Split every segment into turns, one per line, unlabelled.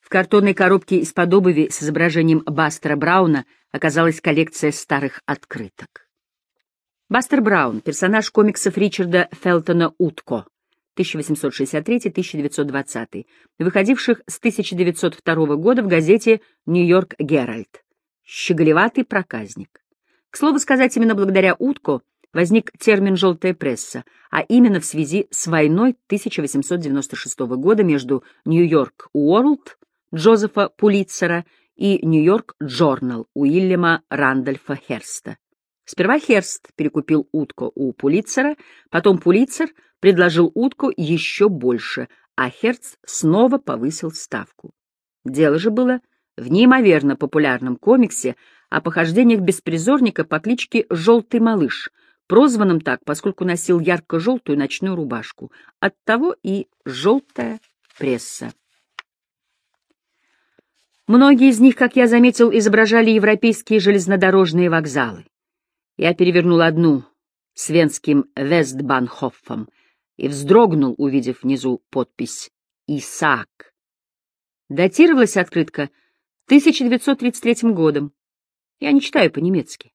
В картонной коробке из-под обуви с изображением Бастера Брауна оказалась коллекция старых открыток. Бастер Браун — персонаж комиксов Ричарда Фелтона «Утко» 1863-1920, выходивших с 1902 года в газете «Нью-Йорк Геральт». Щеголеватый проказник. К слову сказать, именно благодаря «Утко» возник термин «желтая пресса», а именно в связи с войной 1896 года между «Нью-Йорк Уорлд» Джозефа Пулитцера и «Нью-Йорк Джорнал» Уильяма Рандольфа Херста. Сперва Херст перекупил утку у Пулитцера, потом Пулитцер предложил утку еще больше, а Херст снова повысил ставку. Дело же было в неимоверно популярном комиксе о похождениях беспризорника по кличке «Желтый малыш», прозванном так, поскольку носил ярко-желтую ночную рубашку. Оттого и «желтая пресса». Многие из них, как я заметил, изображали европейские железнодорожные вокзалы. Я перевернул одну с венским Вестбанхофом и вздрогнул, увидев внизу подпись «Исаак». Датировалась открытка 1933 годом. Я не читаю по-немецки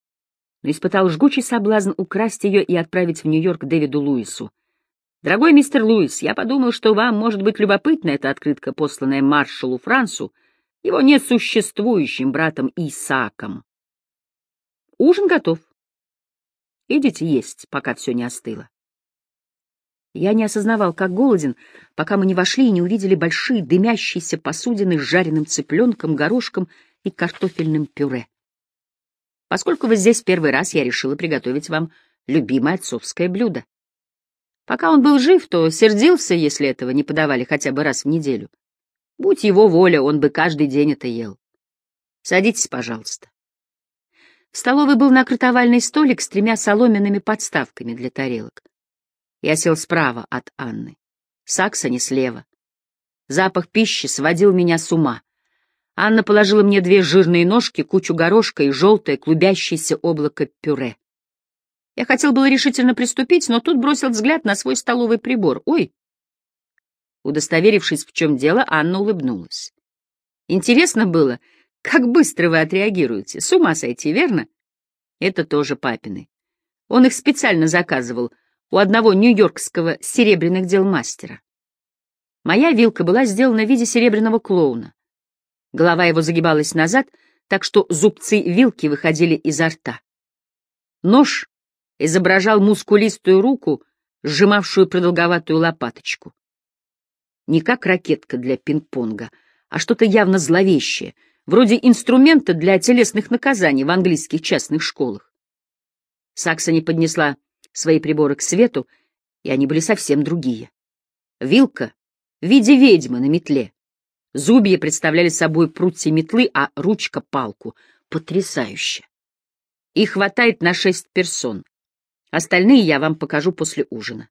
но испытал жгучий соблазн украсть ее и отправить в Нью-Йорк Дэвиду Луису. «Дорогой мистер Луис, я подумал, что вам может быть любопытна эта открытка, посланная маршалу Францу, его несуществующим братом Исааком. Ужин готов. Идите есть, пока все не остыло». Я не осознавал, как голоден, пока мы не вошли и не увидели большие дымящиеся посудины с жареным цыпленком, горошком и картофельным пюре. Поскольку вы здесь первый раз, я решила приготовить вам любимое отцовское блюдо. Пока он был жив, то сердился, если этого не подавали хотя бы раз в неделю. Будь его воля, он бы каждый день это ел. Садитесь, пожалуйста. В столовой был накрыт овальный столик с тремя соломенными подставками для тарелок. Я сел справа от Анны, Саксони слева. Запах пищи сводил меня с ума. Анна положила мне две жирные ножки, кучу горошка и желтое клубящееся облако пюре. Я хотел было решительно приступить, но тут бросил взгляд на свой столовый прибор. «Ой!» Удостоверившись, в чем дело, Анна улыбнулась. «Интересно было, как быстро вы отреагируете. С ума сойти, верно?» «Это тоже папины. Он их специально заказывал у одного нью-йоркского серебряных дел мастера. Моя вилка была сделана в виде серебряного клоуна. Голова его загибалась назад, так что зубцы вилки выходили изо рта. Нож изображал мускулистую руку, сжимавшую продолговатую лопаточку. Не как ракетка для пинг-понга, а что-то явно зловещее, вроде инструмента для телесных наказаний в английских частных школах. Саксони поднесла свои приборы к свету, и они были совсем другие. Вилка в виде ведьмы на метле, Зубья представляли собой прутья метлы, а ручка — палку. Потрясающе! И хватает на шесть персон. Остальные я вам покажу после ужина.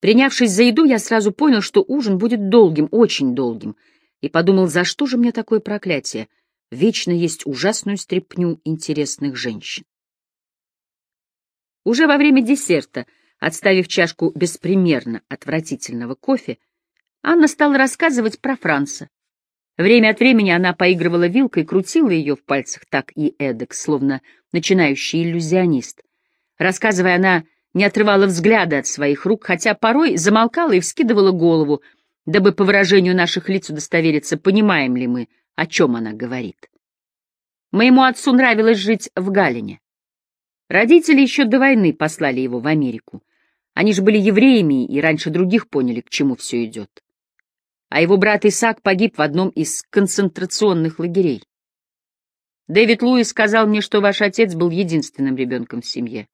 Принявшись за еду, я сразу понял, что ужин будет долгим, очень долгим, и подумал, за что же мне такое проклятие? Вечно есть ужасную стряпню интересных женщин. Уже во время десерта, отставив чашку беспримерно отвратительного кофе, Анна стала рассказывать про Франца. Время от времени она поигрывала вилкой, крутила ее в пальцах так и эдак, словно начинающий иллюзионист. Рассказывая, она не отрывала взгляда от своих рук, хотя порой замолкала и вскидывала голову, дабы по выражению наших лиц удостовериться, понимаем ли мы, о чем она говорит. Моему отцу нравилось жить в Галине. Родители еще до войны послали его в Америку. Они же были евреями и раньше других поняли, к чему все идет а его брат Исаак погиб в одном из концентрационных лагерей. Дэвид Луис сказал мне, что ваш отец был единственным ребенком в семье.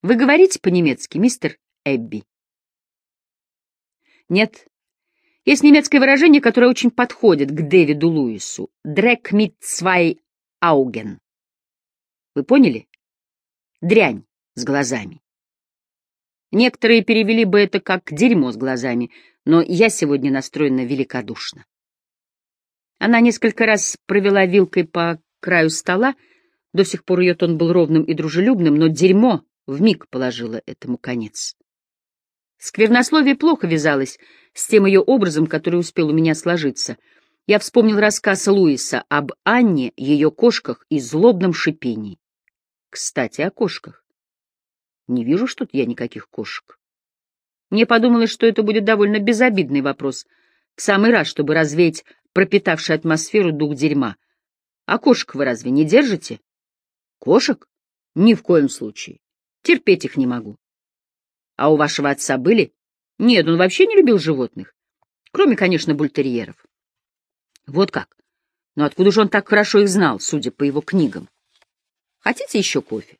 Вы говорите по-немецки, мистер Эбби? Нет. Есть немецкое выражение, которое очень подходит к Дэвиду Луису. «Дрек mit zwei Augen». Вы поняли? Дрянь с глазами. Некоторые перевели бы это как «дерьмо с глазами», но я сегодня настроена великодушно. Она несколько раз провела вилкой по краю стола, до сих пор ее тон был ровным и дружелюбным, но дерьмо вмиг положило этому конец. Сквернословие плохо вязалось с тем ее образом, который успел у меня сложиться. Я вспомнил рассказ Луиса об Анне, ее кошках и злобном шипении. Кстати, о кошках. Не вижу что я никаких кошек. Мне подумалось, что это будет довольно безобидный вопрос. В самый раз, чтобы развеять пропитавший атмосферу дух дерьма. А кошек вы разве не держите? Кошек? Ни в коем случае. Терпеть их не могу. А у вашего отца были? Нет, он вообще не любил животных. Кроме, конечно, бультерьеров. Вот как. Но откуда же он так хорошо их знал, судя по его книгам? Хотите еще кофе?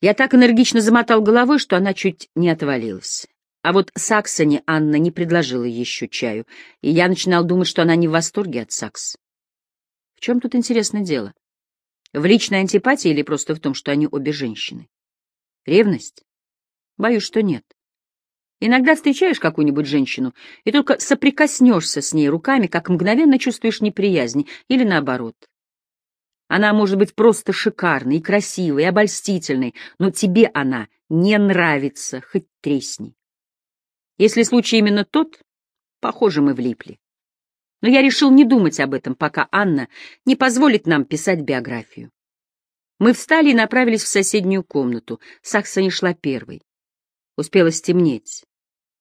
Я так энергично замотал головой, что она чуть не отвалилась. А вот Саксоне Анна не предложила еще чаю, и я начинал думать, что она не в восторге от Сакс. В чем тут интересное дело? В личной антипатии или просто в том, что они обе женщины? Ревность? Боюсь, что нет. Иногда встречаешь какую-нибудь женщину, и только соприкоснешься с ней руками, как мгновенно чувствуешь неприязнь, или наоборот. Она может быть просто шикарной, и красивой, и обольстительной, но тебе она не нравится, хоть тресни. Если случай именно тот, похоже, мы влипли. Но я решил не думать об этом, пока Анна не позволит нам писать биографию. Мы встали и направились в соседнюю комнату. Сакса не шла первой. Успело стемнеть.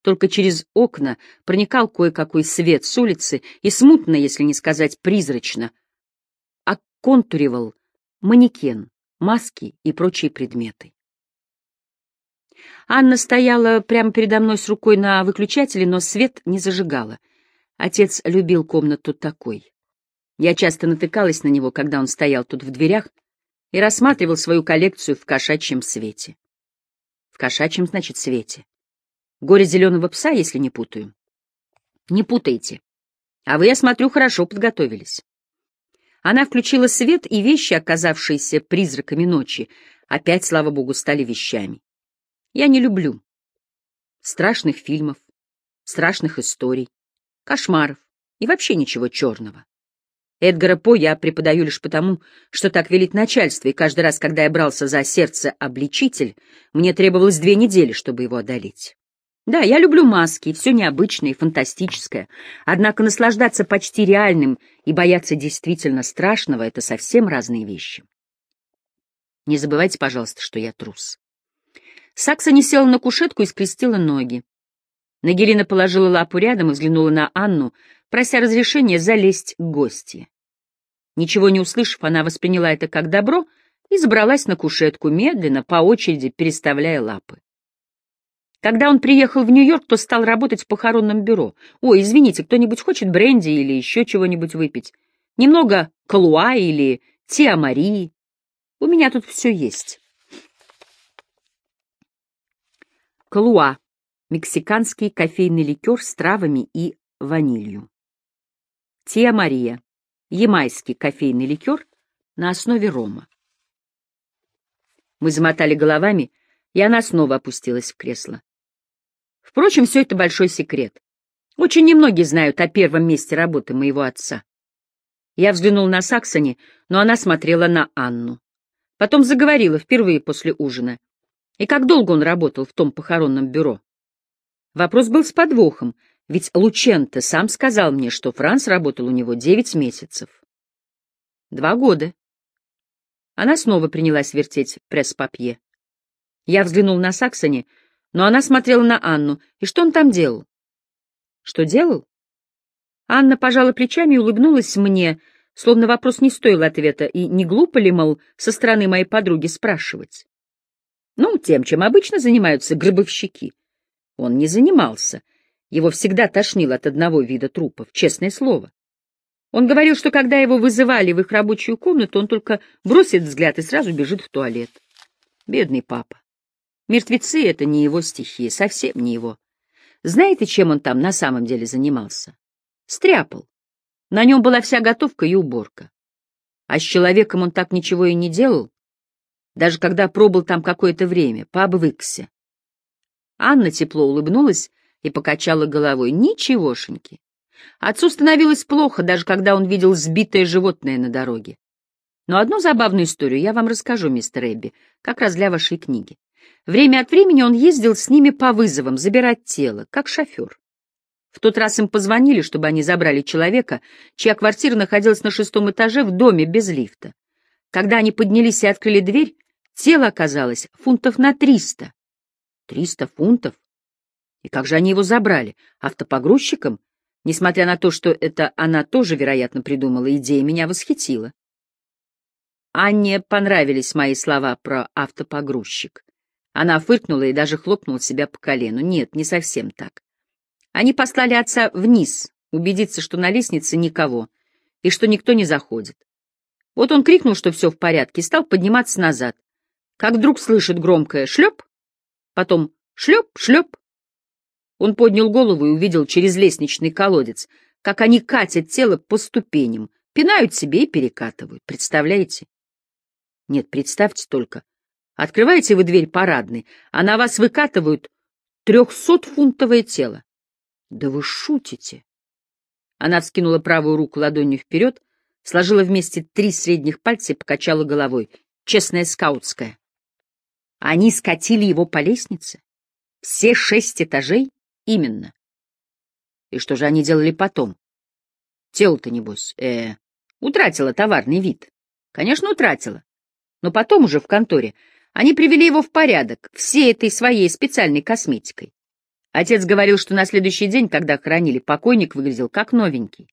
Только через окна проникал кое-какой свет с улицы и смутно, если не сказать призрачно, оконтуривал манекен, маски и прочие предметы. Анна стояла прямо передо мной с рукой на выключателе, но свет не зажигала. Отец любил комнату такой. Я часто натыкалась на него, когда он стоял тут в дверях и рассматривал свою коллекцию в кошачьем свете. В кошачьем, значит, свете. Горе зеленого пса, если не путаю. Не путайте. А вы, я смотрю, хорошо подготовились. Она включила свет, и вещи, оказавшиеся призраками ночи, опять, слава богу, стали вещами. Я не люблю страшных фильмов, страшных историй, кошмаров и вообще ничего черного. Эдгара По я преподаю лишь потому, что так велит начальство, и каждый раз, когда я брался за сердце-обличитель, мне требовалось две недели, чтобы его одолеть. Да, я люблю маски, все необычное и фантастическое, однако наслаждаться почти реальным и бояться действительно страшного — это совсем разные вещи. Не забывайте, пожалуйста, что я трус. Сакса не села на кушетку и скрестила ноги. Нагелина положила лапу рядом и взглянула на Анну, прося разрешения залезть к гостье. Ничего не услышав, она восприняла это как добро и забралась на кушетку, медленно, по очереди, переставляя лапы. Когда он приехал в Нью-Йорк, то стал работать в похоронном бюро. «Ой, извините, кто-нибудь хочет бренди или еще чего-нибудь выпить? Немного калуа или тиамарии? У меня тут все есть». Калуа — мексиканский кофейный ликер с травами и ванилью. Тия Мария — ямайский кофейный ликер на основе рома. Мы замотали головами, и она снова опустилась в кресло. Впрочем, все это большой секрет. Очень немногие знают о первом месте работы моего отца. Я взглянул на Саксони, но она смотрела на Анну. Потом заговорила впервые после ужина. И как долго он работал в том похоронном бюро? Вопрос был с подвохом, ведь Лученто сам сказал мне, что Франц работал у него девять месяцев. Два года. Она снова принялась вертеть пресс-папье. Я взглянул на Саксони, но она смотрела на Анну. И что он там делал? Что делал? Анна пожала плечами и улыбнулась мне, словно вопрос не стоил ответа, и не глупо ли, мол, со стороны моей подруги спрашивать. Ну, тем, чем обычно занимаются гробовщики. Он не занимался. Его всегда тошнило от одного вида трупов, честное слово. Он говорил, что когда его вызывали в их рабочую комнату, он только бросит взгляд и сразу бежит в туалет. Бедный папа. Мертвецы — это не его стихия, совсем не его. Знаете, чем он там на самом деле занимался? Стряпал. На нем была вся готовка и уборка. А с человеком он так ничего и не делал, даже когда пробыл там какое-то время, пообвыкся. Анна тепло улыбнулась и покачала головой. Ничегошеньки. Отцу становилось плохо, даже когда он видел сбитое животное на дороге. Но одну забавную историю я вам расскажу, мистер Эбби, как раз для вашей книги. Время от времени он ездил с ними по вызовам, забирать тело, как шофер. В тот раз им позвонили, чтобы они забрали человека, чья квартира находилась на шестом этаже в доме без лифта. Когда они поднялись и открыли дверь, тело оказалось фунтов на триста. Триста фунтов? И как же они его забрали? Автопогрузчиком? Несмотря на то, что это она тоже, вероятно, придумала, идея меня восхитила. Анне понравились мои слова про автопогрузчик. Она фыркнула и даже хлопнула себя по колену. Нет, не совсем так. Они послали отца вниз, убедиться, что на лестнице никого, и что никто не заходит. Вот он крикнул, что все в порядке, и стал подниматься назад. Как вдруг слышит громкое «шлеп», потом «шлеп, шлеп». Он поднял голову и увидел через лестничный колодец, как они катят тело по ступеням, пинают себе и перекатывают. Представляете? Нет, представьте только. Открываете вы дверь парадной, а на вас выкатывают трехсотфунтовое тело. Да вы шутите. Она вскинула правую руку ладонью вперед, сложила вместе три средних пальца и покачала головой. Честная скаутская. Они скатили его по лестнице? Все шесть этажей? Именно. И что же они делали потом? Тело-то, небось, э, утратило товарный вид. Конечно, утратило. Но потом уже в конторе они привели его в порядок, всей этой своей специальной косметикой. Отец говорил, что на следующий день, когда хоронили, покойник выглядел как новенький.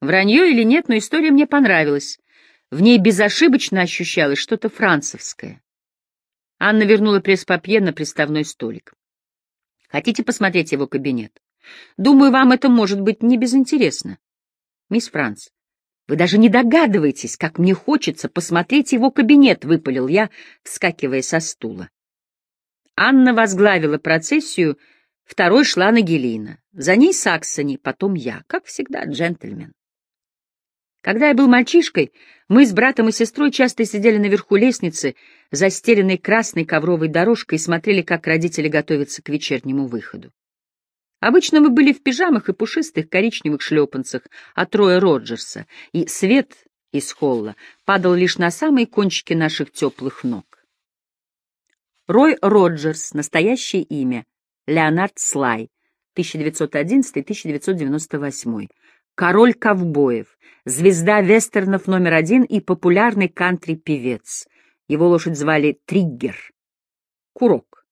Вранье или нет, но история мне понравилась. В ней безошибочно ощущалось что-то францевское. Анна вернула пресс-папье на приставной столик. Хотите посмотреть его кабинет? Думаю, вам это может быть не безинтересно. Мисс Франц, вы даже не догадываетесь, как мне хочется посмотреть его кабинет, — выпалил я, вскакивая со стула. Анна возглавила процессию, второй шла Ангелина, за ней Саксони, потом я, как всегда, джентльмен. Когда я был мальчишкой, мы с братом и сестрой часто сидели наверху лестницы, застеленной красной ковровой дорожкой, и смотрели, как родители готовятся к вечернему выходу. Обычно мы были в пижамах и пушистых коричневых шлепанцах от Роя Роджерса, и свет из холла падал лишь на самые кончики наших теплых ног. Рой Роджерс, настоящее имя, Леонард Слай, 1911-1998, король ковбоев, звезда вестернов номер один и популярный кантри-певец. Его лошадь звали Триггер, Курок,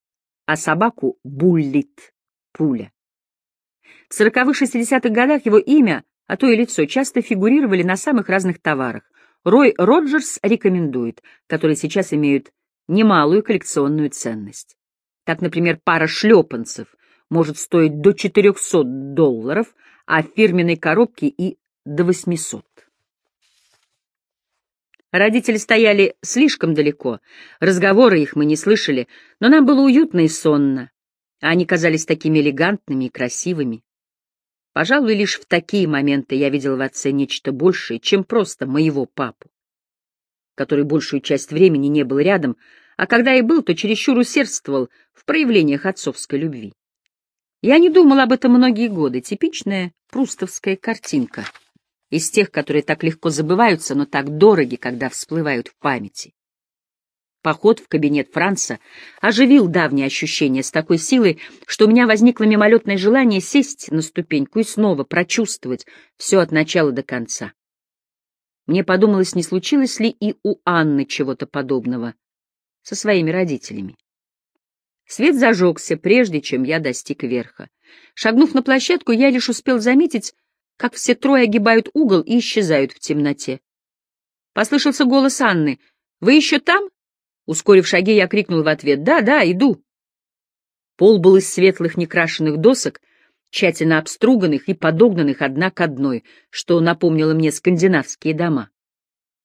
а собаку Буллит, Пуля. В сороковых-шестидесятых годах его имя, а то и лицо, часто фигурировали на самых разных товарах. Рой Роджерс рекомендует, которые сейчас имеют немалую коллекционную ценность. Так, например, пара шлепанцев может стоить до 400 долларов, а в фирменной коробке и до 800. Родители стояли слишком далеко, разговоры их мы не слышали, но нам было уютно и сонно, они казались такими элегантными и красивыми. Пожалуй, лишь в такие моменты я видел в отце нечто большее, чем просто моего папу который большую часть времени не был рядом, а когда и был, то чересчур усердствовал в проявлениях отцовской любви. Я не думал об этом многие годы, типичная прустовская картинка, из тех, которые так легко забываются, но так дороги, когда всплывают в памяти. Поход в кабинет Франца оживил давние ощущения с такой силой, что у меня возникло мимолетное желание сесть на ступеньку и снова прочувствовать все от начала до конца. Мне подумалось, не случилось ли и у Анны чего-то подобного со своими родителями. Свет зажегся, прежде чем я достиг верха. Шагнув на площадку, я лишь успел заметить, как все трое огибают угол и исчезают в темноте. Послышался голос Анны. «Вы еще там?» Ускорив шаги, я крикнул в ответ. «Да, да, иду». Пол был из светлых некрашенных досок, тщательно обструганных и подогнанных одна к одной, что напомнило мне скандинавские дома.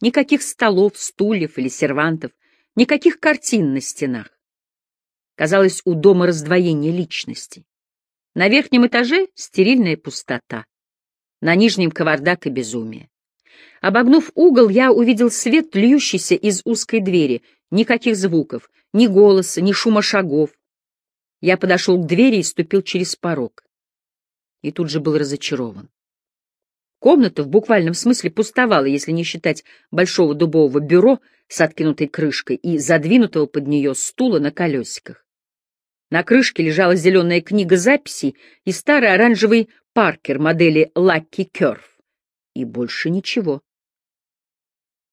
Никаких столов, стульев или сервантов, никаких картин на стенах. Казалось, у дома раздвоение личности. На верхнем этаже стерильная пустота, на нижнем кавардак и безумие. Обогнув угол, я увидел свет, льющийся из узкой двери, никаких звуков, ни голоса, ни шума шагов. Я подошел к двери и ступил через порог и тут же был разочарован. Комната в буквальном смысле пустовала, если не считать большого дубового бюро с откинутой крышкой и задвинутого под нее стула на колесиках. На крышке лежала зеленая книга записей и старый оранжевый Паркер модели Lucky Curve. И больше ничего.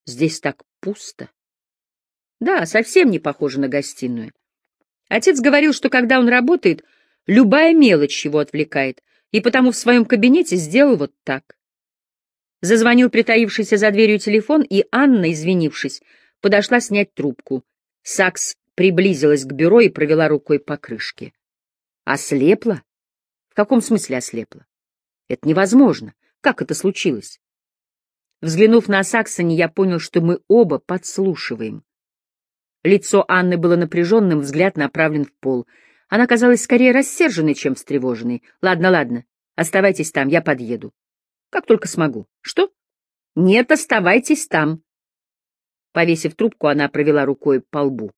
Здесь так пусто. Да, совсем не похоже на гостиную. Отец говорил, что когда он работает, любая мелочь его отвлекает, и потому в своем кабинете сделал вот так. Зазвонил притаившийся за дверью телефон, и Анна, извинившись, подошла снять трубку. Сакс приблизилась к бюро и провела рукой по крышке. Ослепла? В каком смысле ослепла? Это невозможно. Как это случилось? Взглянув на Саксони, я понял, что мы оба подслушиваем. Лицо Анны было напряженным, взгляд направлен в пол. Она казалась скорее рассерженной, чем встревоженной. «Ладно, ладно, оставайтесь там, я подъеду. Как только смогу. Что? Нет, оставайтесь там». Повесив трубку, она провела рукой по лбу.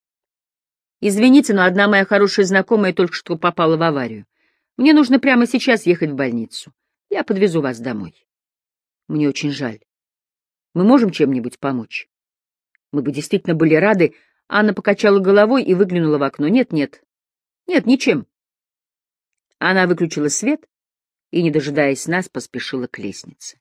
«Извините, но одна моя хорошая знакомая только что попала в аварию. Мне нужно прямо сейчас ехать в больницу. Я подвезу вас домой. Мне очень жаль. Мы можем чем-нибудь помочь?» Мы бы действительно были рады, Анна покачала головой и выглянула в окно. Нет, нет. Нет, ничем. Она выключила свет и, не дожидаясь нас, поспешила к лестнице.